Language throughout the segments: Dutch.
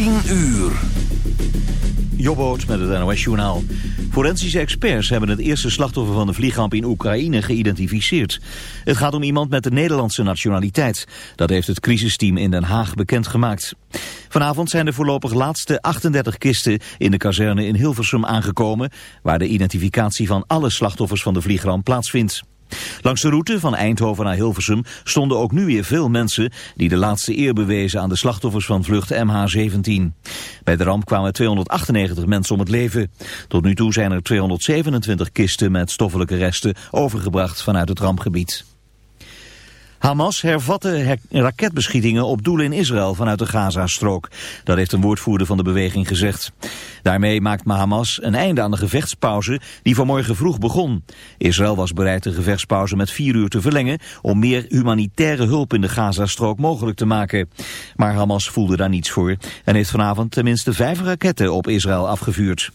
10 uur. Jobboot met het NOS-journaal. Forensische experts hebben het eerste slachtoffer van de vliegramp in Oekraïne geïdentificeerd. Het gaat om iemand met de Nederlandse nationaliteit. Dat heeft het crisisteam in Den Haag bekendgemaakt. Vanavond zijn de voorlopig laatste 38 kisten in de kazerne in Hilversum aangekomen... waar de identificatie van alle slachtoffers van de vliegramp plaatsvindt. Langs de route van Eindhoven naar Hilversum stonden ook nu weer veel mensen die de laatste eer bewezen aan de slachtoffers van vlucht MH17. Bij de ramp kwamen 298 mensen om het leven. Tot nu toe zijn er 227 kisten met stoffelijke resten overgebracht vanuit het rampgebied. Hamas hervatte raketbeschietingen op doelen in Israël vanuit de Gazastrook. Dat heeft een woordvoerder van de beweging gezegd. Daarmee maakt Hamas een einde aan de gevechtspauze die vanmorgen vroeg begon. Israël was bereid de gevechtspauze met vier uur te verlengen om meer humanitaire hulp in de Gazastrook mogelijk te maken. Maar Hamas voelde daar niets voor en heeft vanavond tenminste vijf raketten op Israël afgevuurd.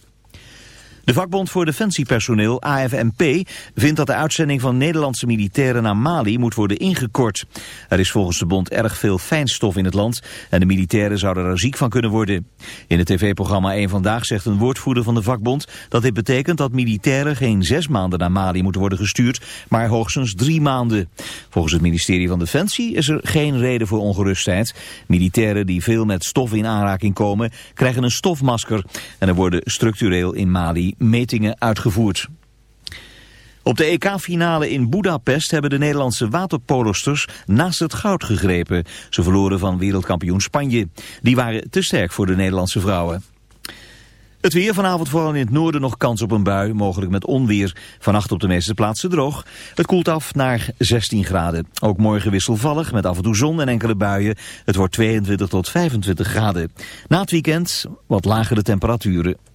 De vakbond voor defensiepersoneel, AFNP, vindt dat de uitzending van Nederlandse militairen naar Mali moet worden ingekort. Er is volgens de bond erg veel fijnstof in het land en de militairen zouden er ziek van kunnen worden. In het tv-programma 1 Vandaag zegt een woordvoerder van de vakbond dat dit betekent dat militairen geen zes maanden naar Mali moeten worden gestuurd, maar hoogstens drie maanden. Volgens het ministerie van Defensie is er geen reden voor ongerustheid. Militairen die veel met stof in aanraking komen krijgen een stofmasker en er worden structureel in Mali metingen uitgevoerd. Op de EK-finale in Budapest hebben de Nederlandse waterpolosters naast het goud gegrepen. Ze verloren van wereldkampioen Spanje. Die waren te sterk voor de Nederlandse vrouwen. Het weer vanavond vooral in het noorden nog kans op een bui, mogelijk met onweer. Vannacht op de meeste plaatsen droog. Het koelt af naar 16 graden. Ook morgen wisselvallig met af en toe zon en enkele buien. Het wordt 22 tot 25 graden. Na het weekend wat lagere temperaturen.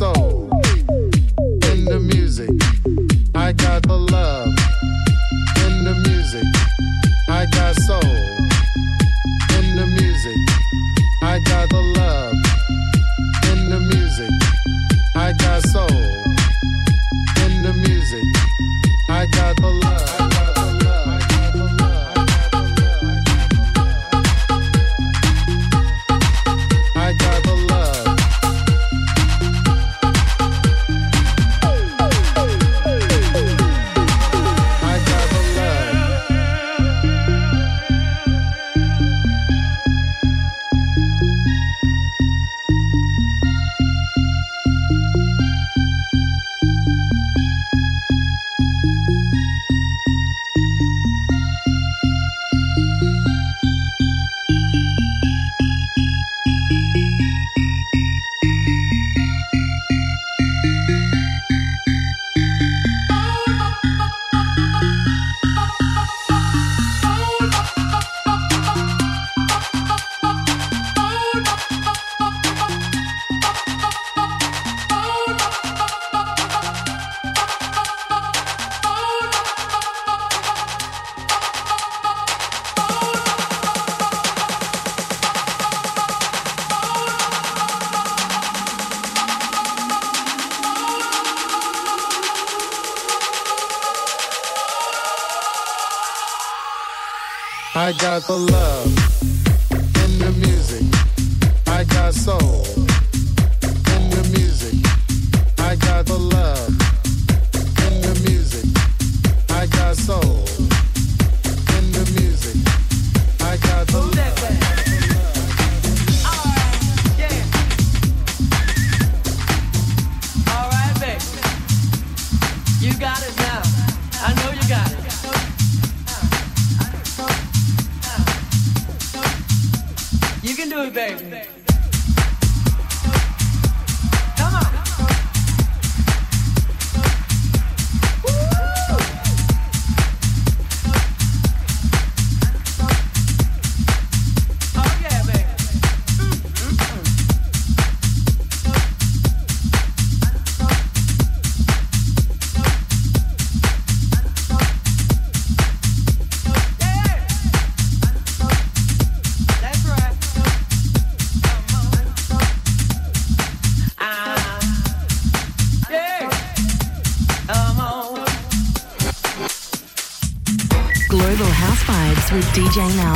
soul.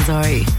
Sorry.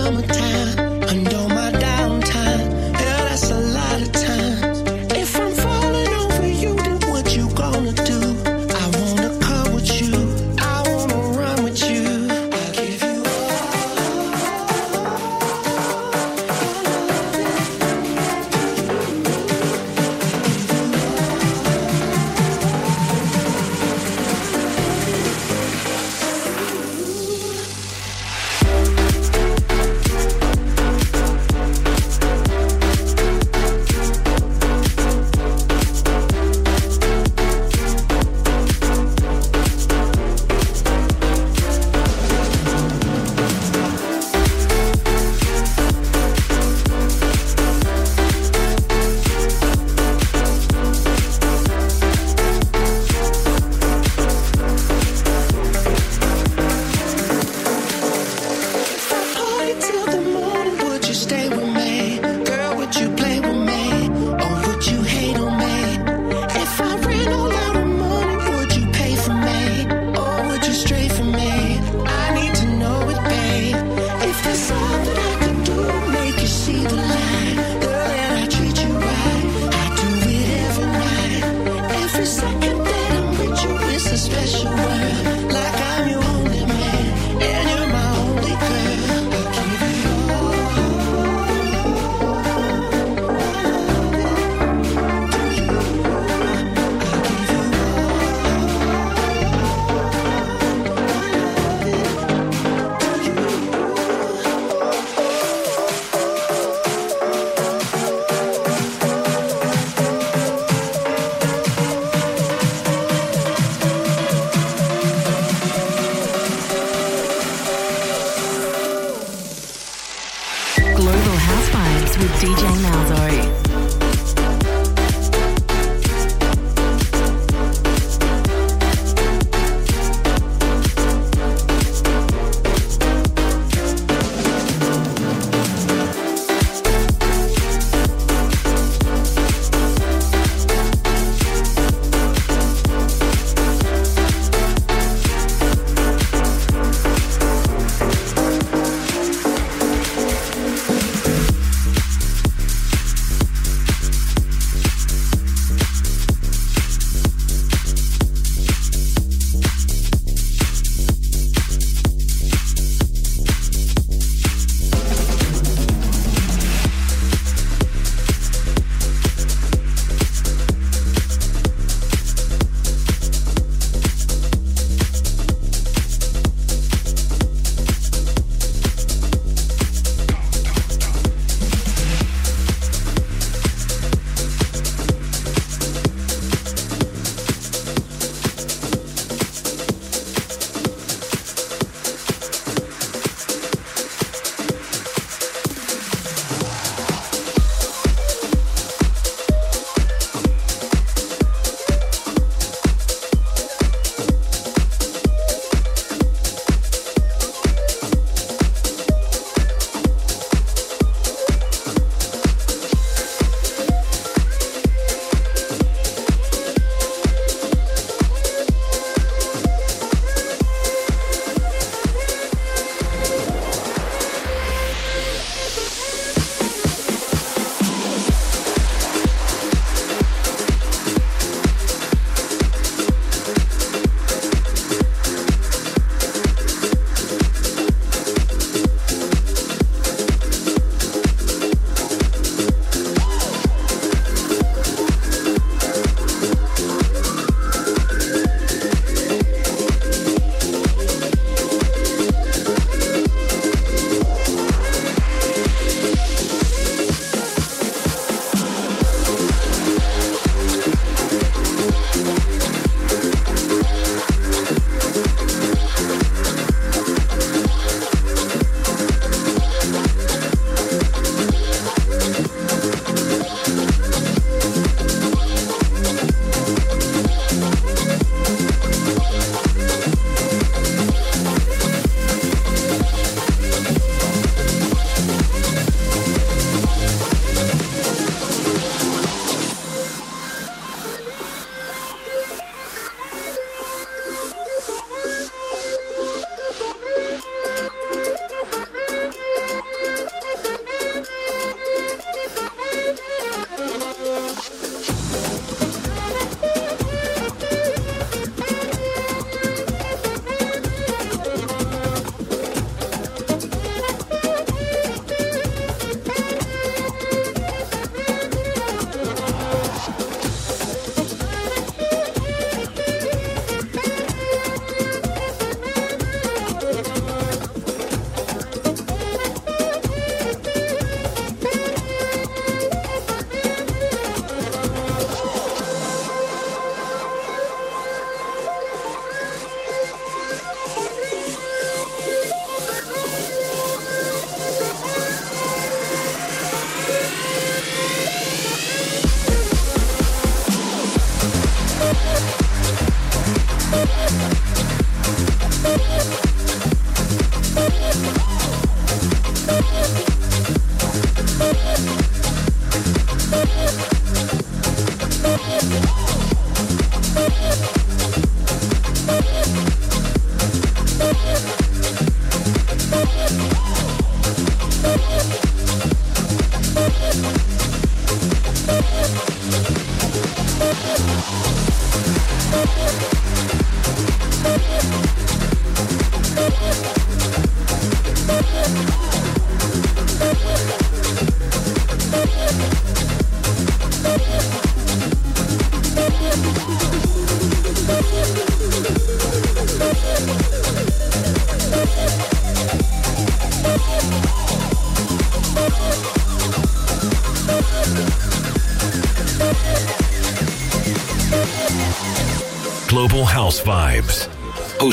summertime.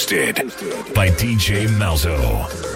Hosted by DJ Malzo.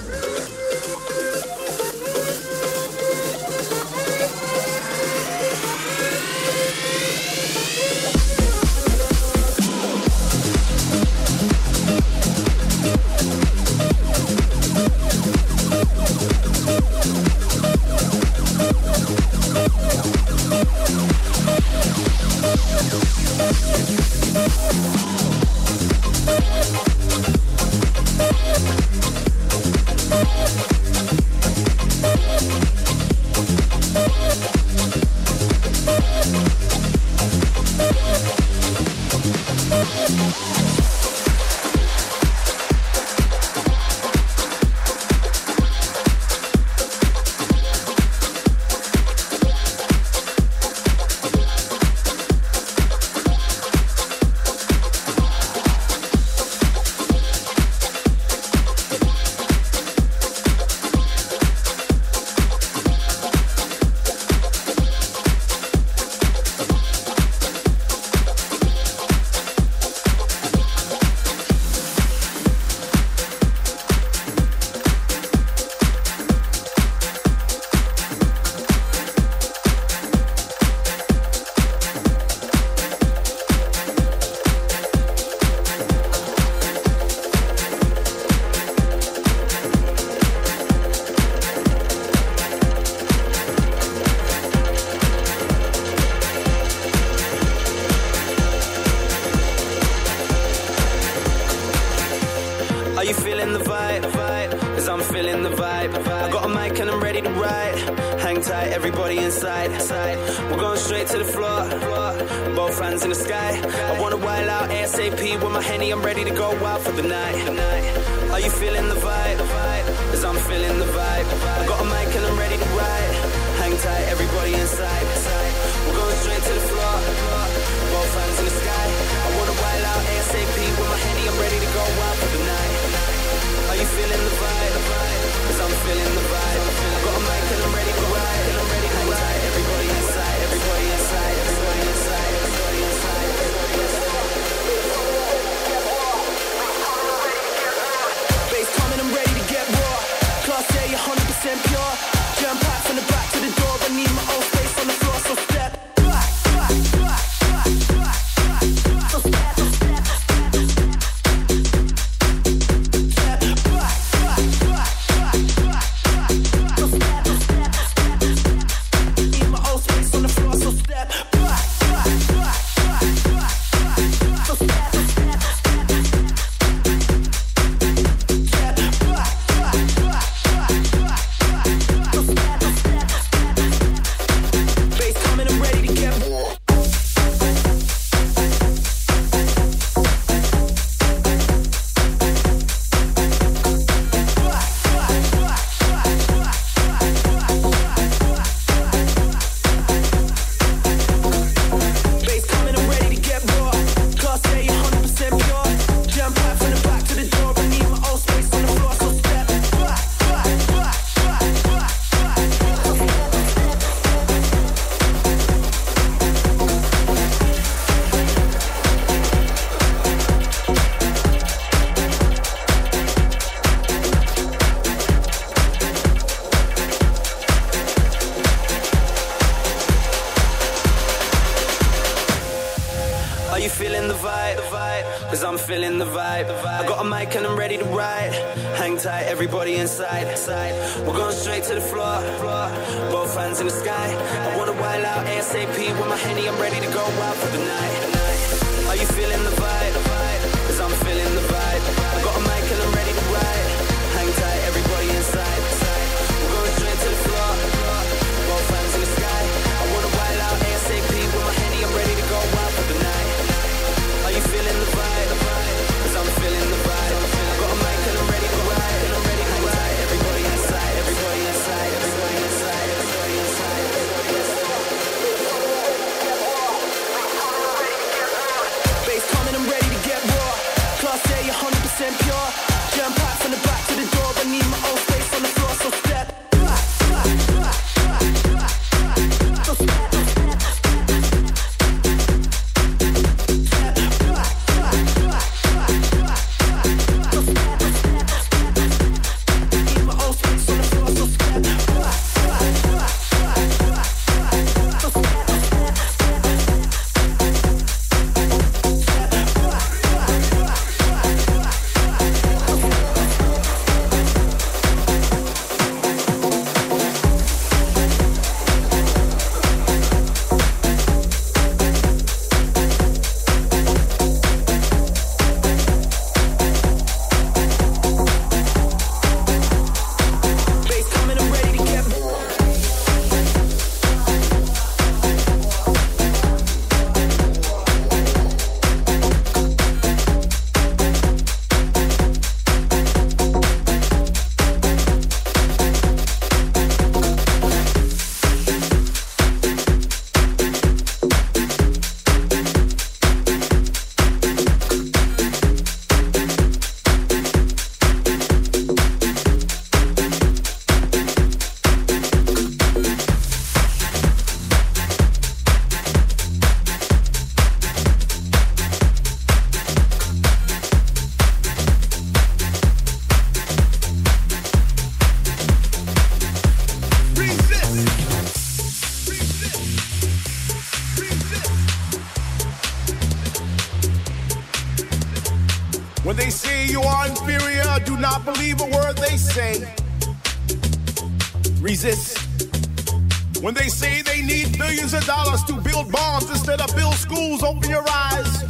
Resist. When they say they need billions of dollars to build bombs instead of build schools, open your eyes.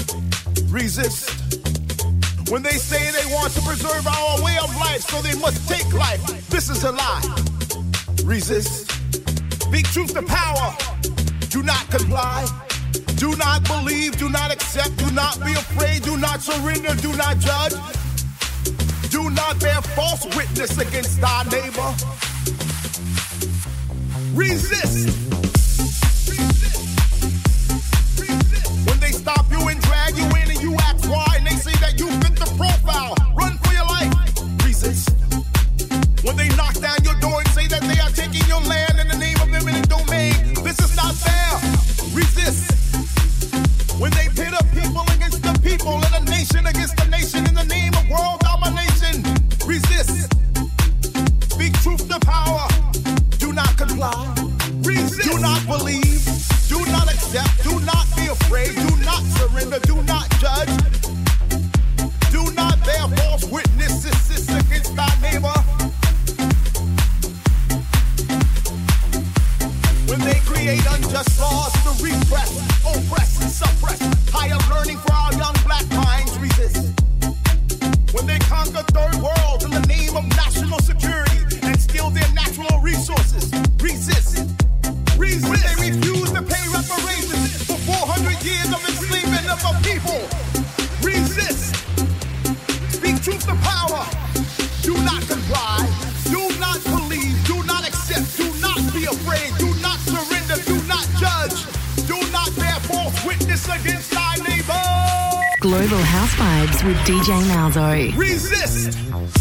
Resist. When they say they want to preserve our way of life, so they must take life. This is a lie. Resist. Speak truth to power. Do not comply. Do not believe. Do not accept. Do not be afraid. Do not surrender. Do not judge. Do not bear false witness against thy neighbor. Resist. Resources, resist. Resist. When they refuse to pay reparations for 400 years of enslavement of our people, resist. Speak truth to power. Do not comply. Do not believe. Do not accept. Do not be afraid. Do not surrender. Do not judge. Do not bear false witness against thy neighbor. Global House Vibes with DJ Malzo. Resist.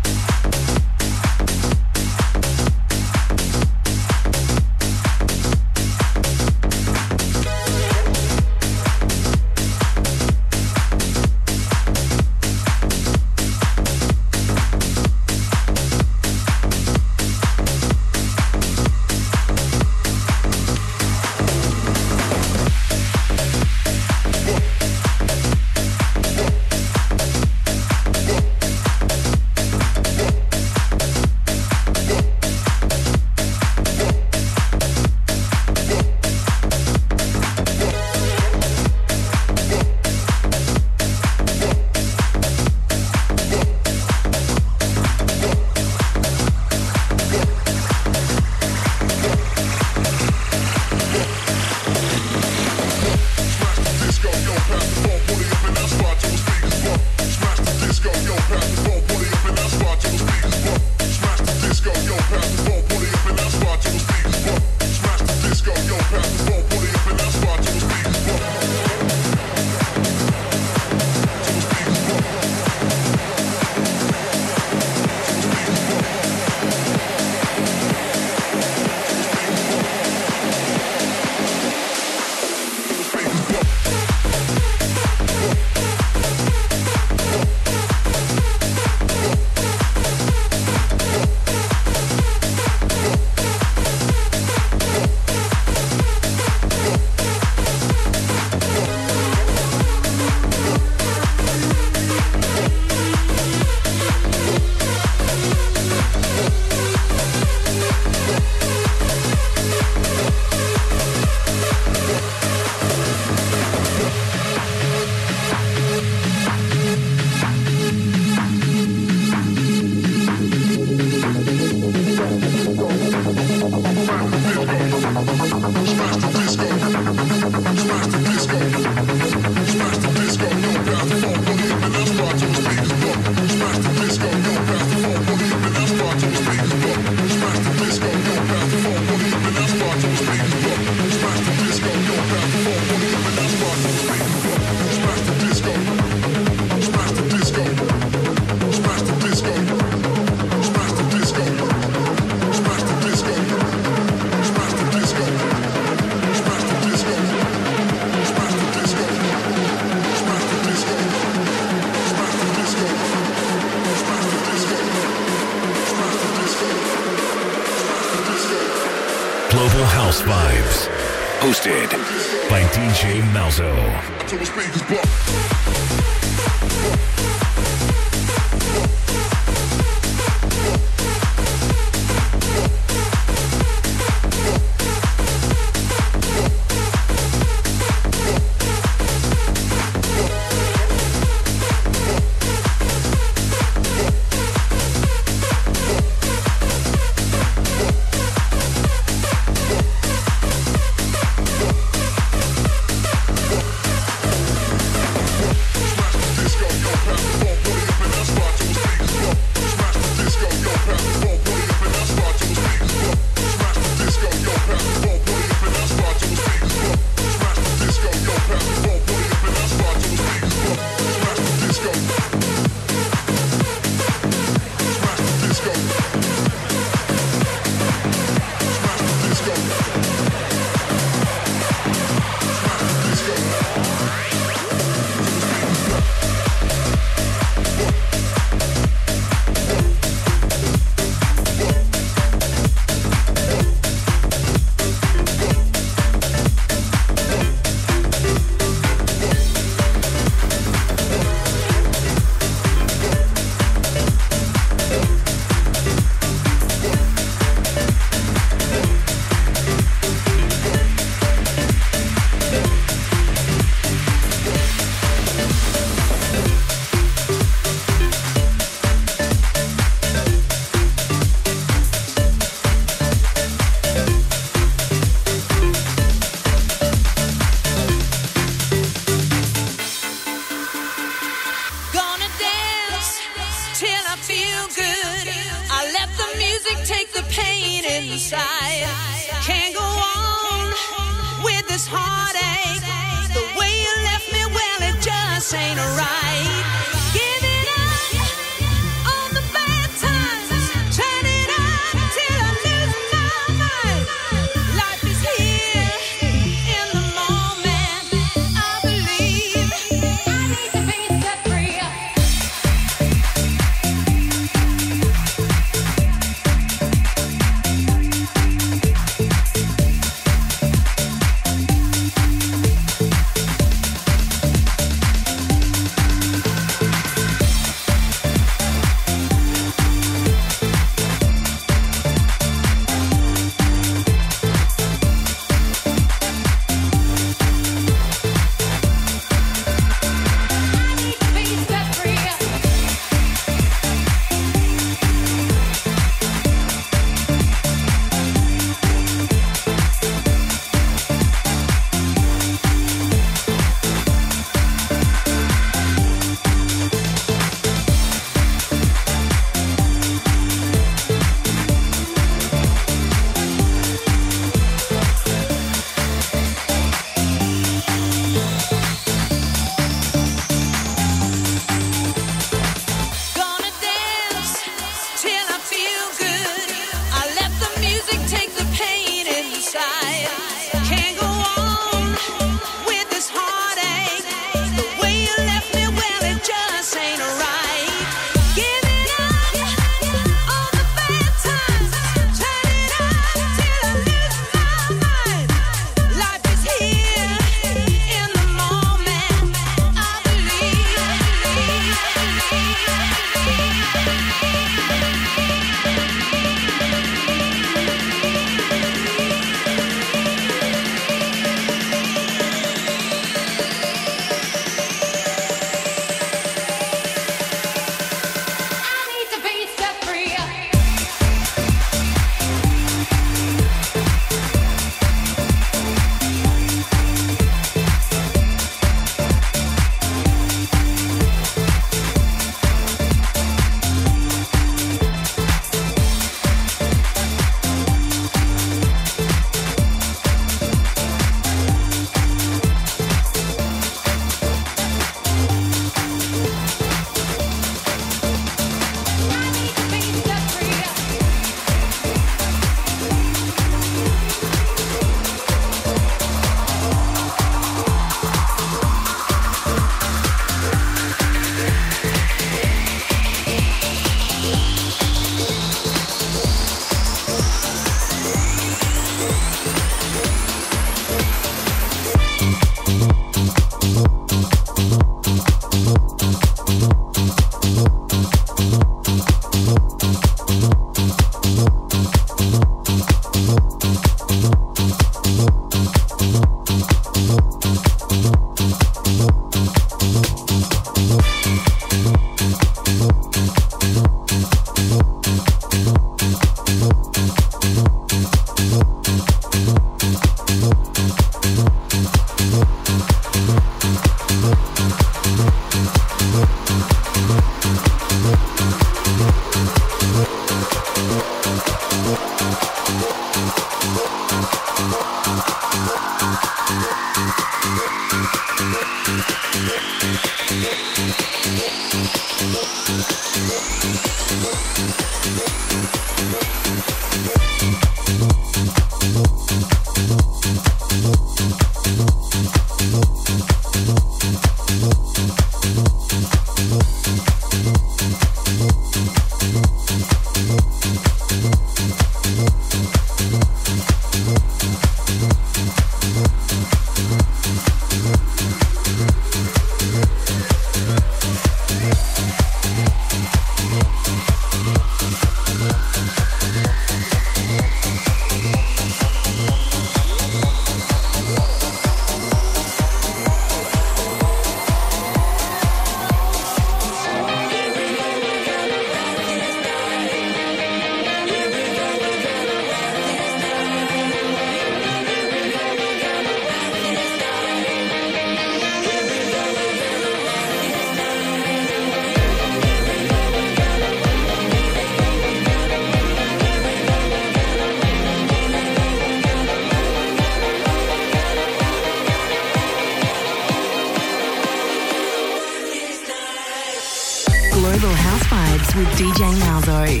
rồi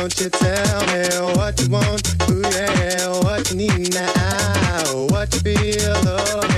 don't you tell me what you want? Ooh, yeah, what you need now? What you feel? Oh,